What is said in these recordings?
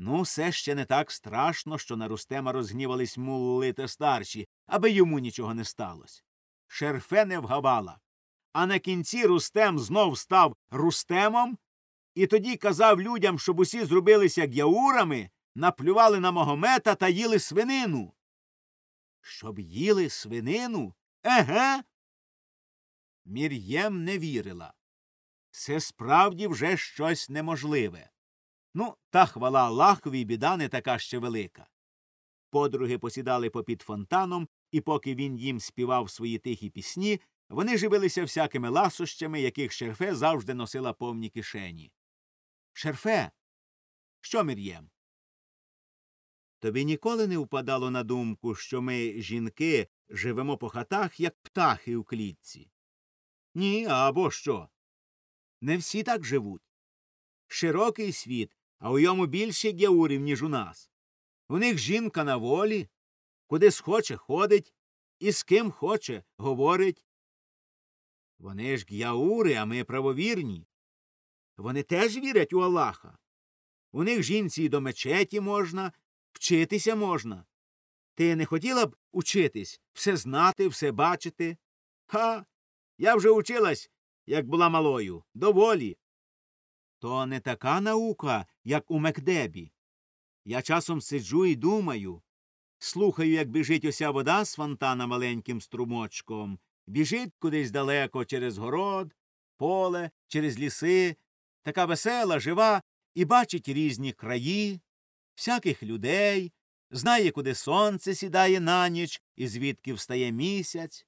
Ну, все ще не так страшно, що на Рустема розгнівались мулли та старші, аби йому нічого не сталося. Шерфе не вгавала. А на кінці Рустем знов став Рустемом і тоді казав людям, щоб усі зробилися гяурами, наплювали на Могомета та їли свинину. Щоб їли свинину? Еге. Мір'єм не вірила. Це справді вже щось неможливе. Ну, та хвала Аллахові біда не така ще велика. Подруги посідали попід фонтаном, і поки він їм співав свої тихі пісні, вони живилися всякими ласощами, яких шерфе завжди носила повні кишені. Шерфе. Що Мір'єм? Тобі ніколи не впадало на думку, що ми, жінки, живемо по хатах, як птахи у клітці? Ні, або що? Не всі так живуть. Широкий світ, а у йому більше гяурів, ніж у нас. У них жінка на волі, куди схоче ходить, і з ким хоче говорить. Вони ж гяури, а ми правовірні. Вони теж вірять у Аллаха. У них жінці і до мечеті можна, вчитися можна. Ти не хотіла б учитись, все знати, все бачити? Ха. Я вже училась, як була малою, доволі. То не така наука, як у Мекдебі. Я часом сиджу і думаю. Слухаю, як біжить ося вода з фонтана маленьким струмочком, біжить кудись далеко через город, поле, через ліси, така весела, жива, і бачить різні краї, всяких людей, знає, куди сонце сідає на ніч і звідки встає місяць.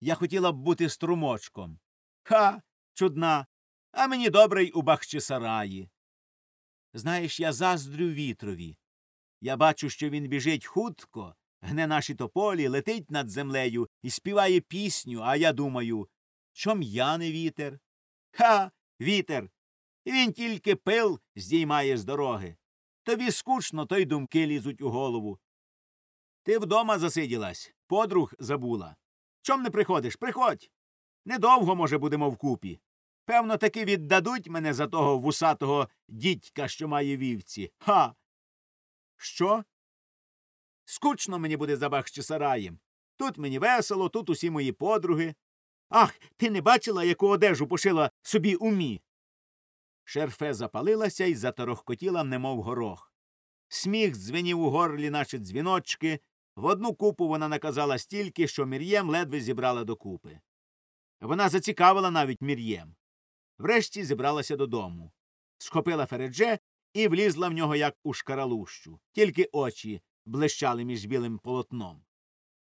Я хотіла б бути струмочком. Ха, чудна, а мені добре й у Бахчисараї. Знаєш, я заздрю вітрові. Я бачу, що він біжить хутко, гне наші тополі, летить над землею і співає пісню, а я думаю, чом я не вітер? Ха, вітер. Він тільки пил здіймає з дороги. Тобі скучно, то й думки лізуть у голову. Ти вдома засиділась, подруг забула. Чом не приходиш? Приходь. Недовго, може, будемо вкупі. Певно, таки віддадуть мене за того вусатого дідька, що має вівці. Ха. Що? Скучно мені буде за Бахчисараєм. Тут мені весело, тут усі мої подруги. Ах, ти не бачила, яку одежу пошила собі умі. Шерфе запалилася і заторохкотіла, немов горох. Сміх дзвенів у горлі, наче дзвіночки. В одну купу вона наказала стільки, що Мір'єм ледве зібрала докупи. Вона зацікавила навіть Мір'єм. Врешті зібралася додому. Схопила Фередже і влізла в нього, як у шкаралущу, тільки очі блищали між білим полотном.